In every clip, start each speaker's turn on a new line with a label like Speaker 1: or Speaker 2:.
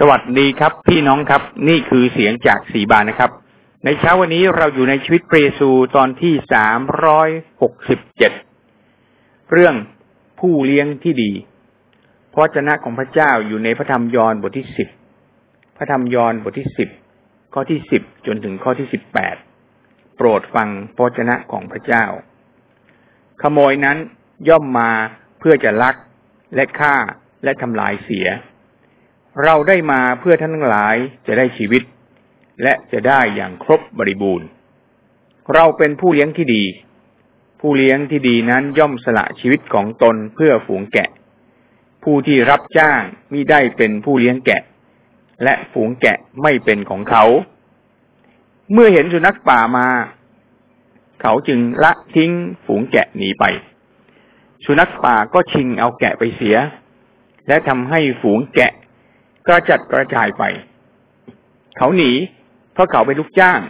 Speaker 1: สวัสดีครับ พี่น้องครับ นี่คือเสียงจากสีบานนะครับ ในเช้าวันนี้เราอยู่ในชีวิตเปรซูตอนที่สามร้อยหกสิบเจ็ดเรื่องผู้เลี้ยงที่ดีพระเจ้าของพระเจ้าอยู่ในพระธรรมยอห์นบทที่สิบพระธรรมยอห์นบทที่สิบข้อที่สิบจนถึงข้อที่สิบแปดโปรดฟังพระเจ้าของพระเจ้า ขโมยนั้นย่อมมาเพื่อจะลักและฆ่าและทำลายเสีย เราได้มาเพื่อท่านทั้งหลายจะได้ชีวิต และจะได้อย่างครบบริบูรณ์ เราเป็นผู้เลี้ยงที่ดี ผู้เลี้ยงที่ดีนั้นย่อมสละชีวิตของตนเพื่อฝูงแกะ ผู้ที่รับจ้างมิได้เป็นผู้เลี้ยงแกะ และฝูงแกะไม่เป็นของเขา เมื่อเห็นสุนัขป่ามา เขาจึงละทิ้งฝูงแกะหนีไป สุนัขป่าก็ชิงเอาแกะไปเสีย และทำให้ฝูงแกะ กระจัดกระจายไป เขาหนี เพราะเขาเป็นลูกจ้าง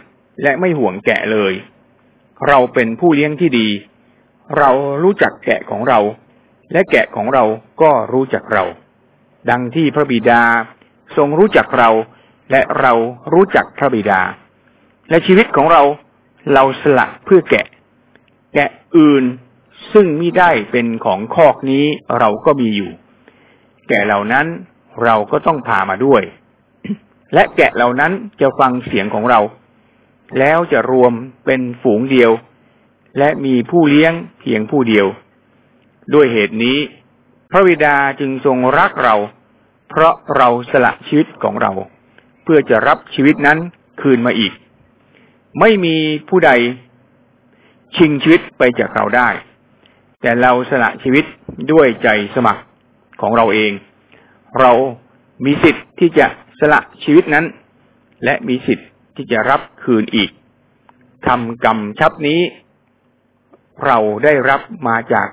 Speaker 1: และไม่ห่วงแกะเลย เราเป็นผู้เลี้ยงที่ดี เรารู้จักแกะของเรา และแกะของเราก็รู้จักเรา ดังที่พระบิดาทรงรู้จักเราและเรารู้จักพระบิดา และชีวิตของเราเราสละเพื่อแกะ แกะอื่นซึ่งไม่ได้เป็นของคอกนี้เราก็มีอยู่ แกะเหล่านั้น เราก็ต้องพามาด้วย และแกะเหล่านั้นจะฟังเสียงของเรา แล้วจะรวมเป็นฝูงเดียว และมีผู้เลี้ยงเพียงผู้เดียว ด้วยเหตุนี้ พระบิดาจึงทรงรักเรา เพราะเราสละชีวิตของเรา เพื่อจะรับชีวิตนั้นคืนมาอีก ไม่มีผู้ใดชิงชีวิตไปจากเราได้ แต่เราสละชีวิตด้วยใจสมัครของเราเอง เรามีสิทธิ์ที่จะสละชีวิตนั้น และมีสิทธิ์ที่จะรับคืนอีกคำกรรมชับนี้ เราได้รับมาจาก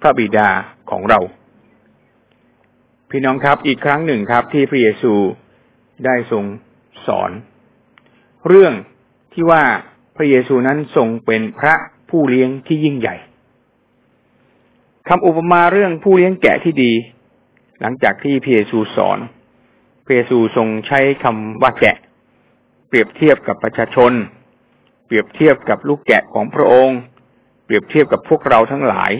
Speaker 1: พระบิดาของเรา พี่น้องครับอีกครั้งหนึ่งครับ ที่พระเยซูได้ทรงสอน เรื่องที่ว่าพระเยซูนั้นทรงเป็นพระผู้เลี้ยงที่ยิ่งใหญ่คำอุปมาเรื่องผู้เลี้ยงแกะที่ดี หลังจากที่พระเยซูสอนพระเยซูทรงใช้คำว่าแกะ เปรียบเทียบกับประชาชน เปรียบเทียบกับลูกแกะของพระองค์ เปรียบเทียบกับพวกเราทั้งหลาย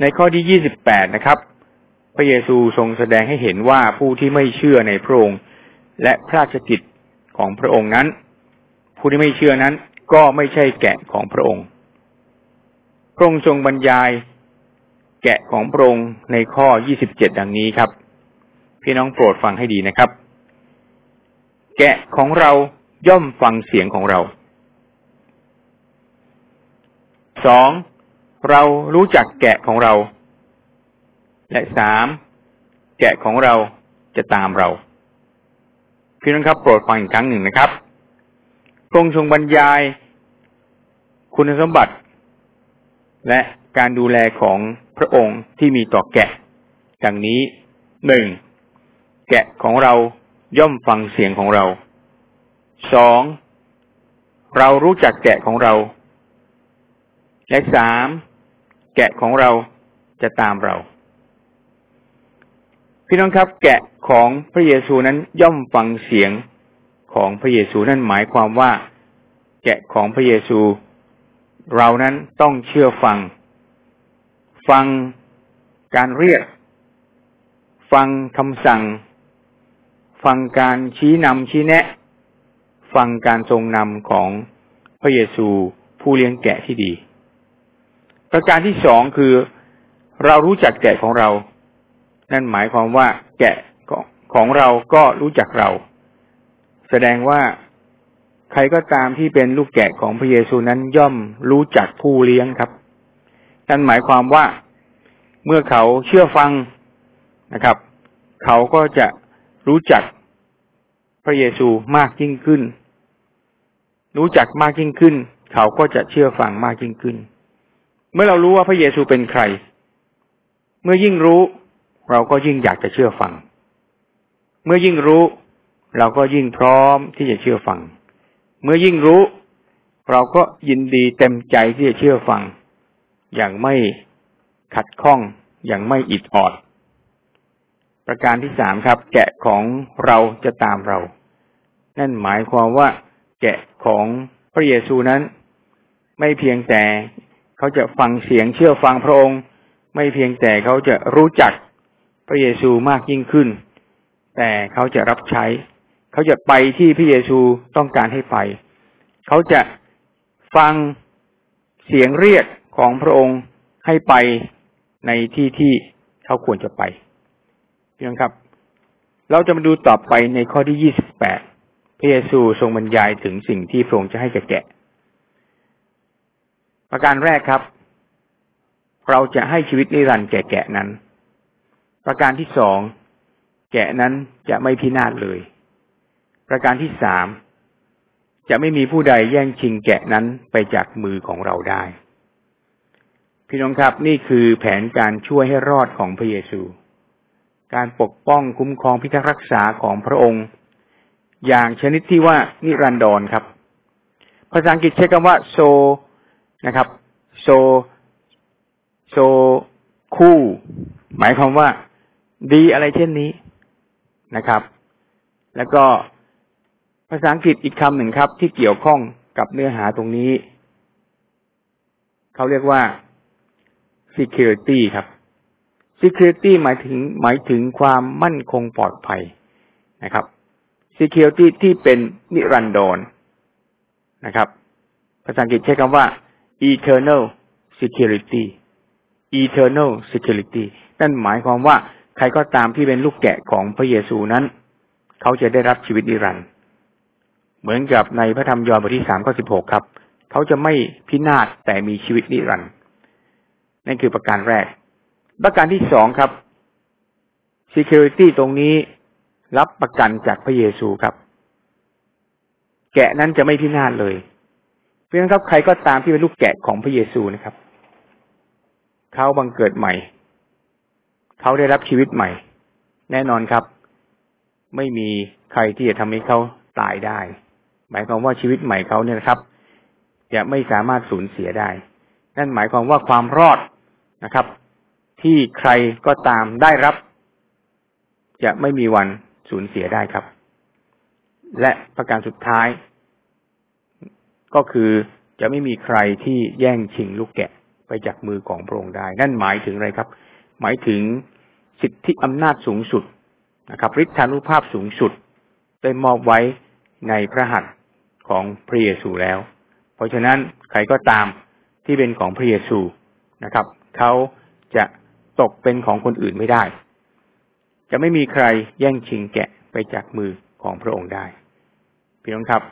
Speaker 1: ในข้อที่ยี่สิบแปดนะครับ พระเยซูทรงแสดงให้เห็นว่าผู้ที่ไม่เชื่อในพระองค์ และพระราชกิจของพระองค์นั้น ผู้ที่ไม่เชื่อนั้นก็ไม่ใช่แกะของพระองค์พระองค์ทรงบรรยาย แกะของพระองค์ในข้อ 27 ดังนี้ครับ พี่น้องโปรดฟังให้ดีนะครับ แกะของเราย่อมฟังเสียงของเราสองเรารู้จักแกะของเรา และสามแกะของเราจะตามเรา พี่น้องครับ โปรดฟังอีกครั้งหนึ่งนะครับพระองค์ทรงบรรยาย คุณสมบัติ และ การดูแลของพระองค์ที่มีต่อแกะ ดังนี้หนึ่งแกะของเราย่อมฟังเสียงของเราสองเรารู้จักแกะของเรา และสามแกะของเราจะตามเรา พี่น้องครับ แกะของพระเยซูนั้นย่อมฟังเสียงของพระเยซูนั่นหมายความว่า แกะของพระเยซู เรานั้นต้องเชื่อฟัง ฟังการเรียก ฟังคำสั่ง ฟังการชี้นำชี้แนะ ฟังการทรงนำของพระเยซูผู้เลี้ยงแกะที่ดี ประการที่สองคือเรารู้จักแกะของเรา นั่นหมายความว่า แกะของเราก็รู้จักเรา แสดงว่าใครก็ตามที่เป็นลูกแกะของพระเยซูนั้นย่อมรู้จักผู้เลี้ยงครับ นั่นหมายความว่า เมื่อเขาเชื่อฟังนะครับ เขาก็จะรู้จักพระเยซูมากยิ่งขึ้น รู้จักมากยิ่งขึ้น เขาก็จะเชื่อฟังมากยิ่งขึ้น เมื่อเรารู้ว่าพระเยซูเป็นใคร เมื่อยิ่งรู้ เราก็ยิ่งอยากจะเชื่อฟัง เมื่อยิ่งรู้ เราก็ยิ่งพร้อมที่จะเชื่อฟัง เมื่อยิ่งรู้ เราก็ยินดีเต็มใจที่จะเชื่อฟัง อย่างไม่ ขัดข้องอย่างไม่อิดออด ประการที่สามครับ แกะของเราจะตามเรา นั่นหมายความว่า แกะของพระเยซูนั้น ไม่เพียงแต่เขาจะฟังเสียงเชื่อฟังพระองค์ ไม่เพียงแต่เขาจะรู้จักพระเยซูมากยิ่งขึ้น แต่เขาจะรับใช้ เขาจะไปที่พระเยซูต้องการให้ไป เขาจะฟังเสียงเรียกของพระองค์ให้ไป ในที่ที่เขาควรจะไปเพียงครับ เราจะมาดูต่อไปในข้อที่ยี่สิบแปดพระเยซูทรงบรรยายถึงสิ่งที่พระองค์จะให้แก่แกะ ประการแรกครับ เราจะให้ชีวิตนิรันดร์แก่แกะนั้น ประการที่สองแกะนั้นจะไม่พินาศเลย ประการที่สามจะไม่มีผู้ใดแย่งชิงแกะนั้นไปจากมือของเราได้ พี่น้องครับ นี่คือแผนการช่วยให้รอดของพระเยซู การปกป้องคุ้มครองพิทักษ์รักษาของพระองค์ อย่างชนิดที่ว่านิรันดรครับ ภาษาอังกฤษใช้คำว่าโซนะครับ โซโซคู่ หมายความว่า ดีอะไรเช่นนี้นะครับ แล้วก็ภาษาอังกฤษอีกคำหนึ่งครับ ที่เกี่ยวข้องกับเนื้อหาตรงนี้ เขาเรียกว่า security ครับ security หมายถึงหมายถึงความมั่นคงปลอดภัยนะครับ security ที่เป็นนิรันดรนะครับ ภาษาอังกฤษใช้คำว่า eternal security eternal security นั่นหมายความว่าใครก็ตามที่เป็นลูกแกะของพระเยซูนั้น เขาจะได้รับชีวิตนิรันดร์เหมือนกับในพระธรรมยอห์นบทที่สามข้อสิบหกครับ เขาจะไม่พินาศแต่มีชีวิตนิรันดร์ นั่นคือประการแรก ประการที่สองครับ security ตรงนี้รับประกันจากพระเยซูครับ แกะนั้นจะไม่พินาศเลย เพื่อนครับใครก็ตามที่เป็นลูกแกะของพระเยซูนะครับ เขาบังเกิดใหม่ เขาได้รับชีวิตใหม่ แน่นอนครับ ไม่มีใครที่จะทำให้เขาตายได้ หมายความว่าชีวิตใหม่เขาเนี่ยนะครับ จะไม่สามารถสูญเสียได้ นั่นหมายความว่าความรอด นะครับ ที่ใครก็ตามได้รับ จะไม่มีวันสูญเสียได้ครับ และประการสุดท้าย ก็คือจะไม่มีใครที่แย่งชิงลูกแกะไปจากมือของพระองค์ได้ นั่นหมายถึงอะไรครับ หมายถึงสิทธิอำนาจสูงสุดนะครับฤทธานุภาพสูงสุด ได้มอบไว้ในพระหัตถ์ของพระเยซูแล้ว เพราะฉะนั้นใครก็ตามที่เป็นของพระเยซูนะครับ เขาจะตกเป็นของคนอื่นไม่ได้ จะไม่มีใครแย่งชิงแกะไปจากมือของพระองค์ได้พี่น้องครับ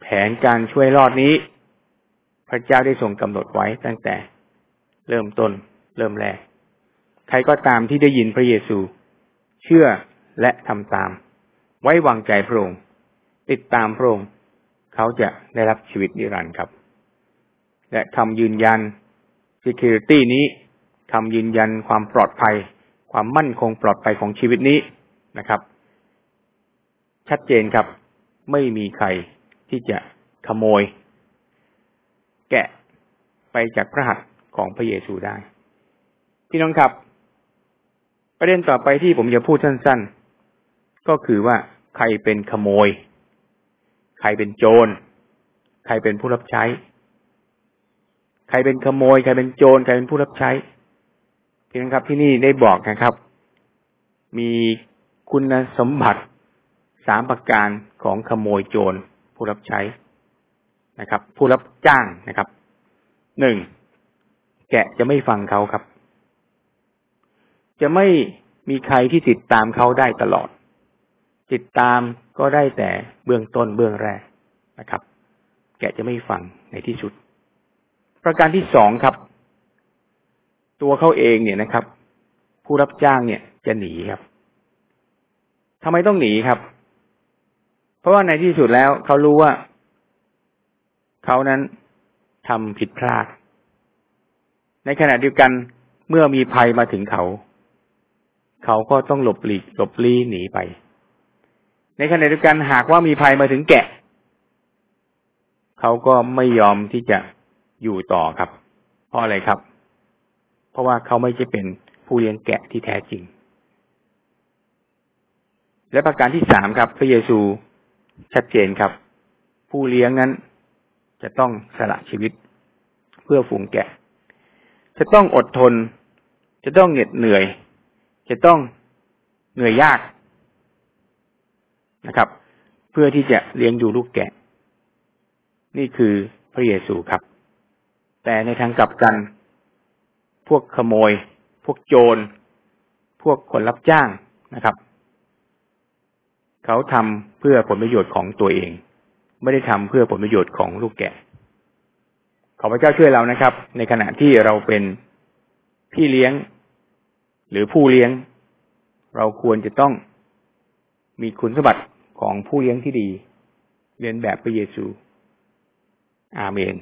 Speaker 1: แผนการช่วยรอดนี้ พระเจ้าได้ทรงกำหนดไว้ตั้งแต่ เริ่มต้น เริ่มแรก ใครก็ตามที่ได้ยินพระเยซู เชื่อและทำตาม ไว้วางใจพระองค์ ติดตามพระองค์ เขาจะได้รับชีวิตนิรันดร์ครับ และคำยืนยัน security นี้คำยืนยันความปลอดภัย ความมั่นคงปลอดภัยของชีวิตนี้นะครับ ชัดเจนครับ ไม่มีใครที่จะขโมย แกะไปจากพระหัตถ์ของพระเยซูได้ พี่น้องครับ ประเด็นต่อไปที่ผมจะพูดสั้น ๆ ก็คือว่าใครเป็นขโมย ใครเป็นโจร ใครเป็นผู้รับใช้ ใครเป็นขโมย ใครเป็นโจร ใครเป็นผู้รับใช้พี่น้องครับที่นี่ได้บอกนะครับ มีคุณสมบัติสามประการของขโมยโจร ผู้รับใช้นะครับ ผู้รับจ้างนะครับหนึ่งแกะจะไม่ฟังเขาครับ จะไม่มีใครที่ติดตามเขาได้ตลอด ติดตามก็ได้แต่เบื้องต้นเบื้องแรกนะครับ แกจะไม่ฟังในที่สุด ประการที่สองครับ ตัวเขาเองเนี่ยนะครับ ผู้รับจ้างเนี่ยจะหนีครับทำไมต้องหนีครับ เพราะว่าในที่สุดแล้วเขารู้ว่าเขานั้นทำผิดพลาด ในขณะเดียวกันเมื่อมีภัยมาถึงเขา เขาก็ต้องหลบหลีกหลบลี้หนีไป ในขณะเดียวกันหากว่ามีภัยมาถึงแกะ เขาก็ไม่ยอมที่จะ อยู่ต่อครับ เพราะอะไรครับ เพราะว่าเขาไม่ใช่เป็นผู้เลี้ยงแกะที่แท้จริง และประการที่สามครับ พระเยซูชัดเจนครับ ผู้เลี้ยงนั้นจะต้องสละชีวิตเพื่อฝูงแกะ จะต้องอดทน จะต้องเหน็ดเหนื่อย จะต้องเหนื่อยยากนะครับ เพื่อที่จะเลี้ยงดูลูกแกะ นี่คือพระเยซูครับ แต่ในทางกลับกัน พวกขโมย พวกโจร พวกคนรับจ้างนะครับ เขาทำเพื่อผลประโยชน์ของตัวเอง ไม่ได้ทำเพื่อผลประโยชน์ของลูกแกะขอพระเจ้าช่วยเรานะครับ ในขณะที่เราเป็นพี่เลี้ยง หรือผู้เลี้ยง เราควรจะต้องมีคุณสมบัติของผู้เลี้ยงที่ดี เรียนแบบพระเยซู อาเมน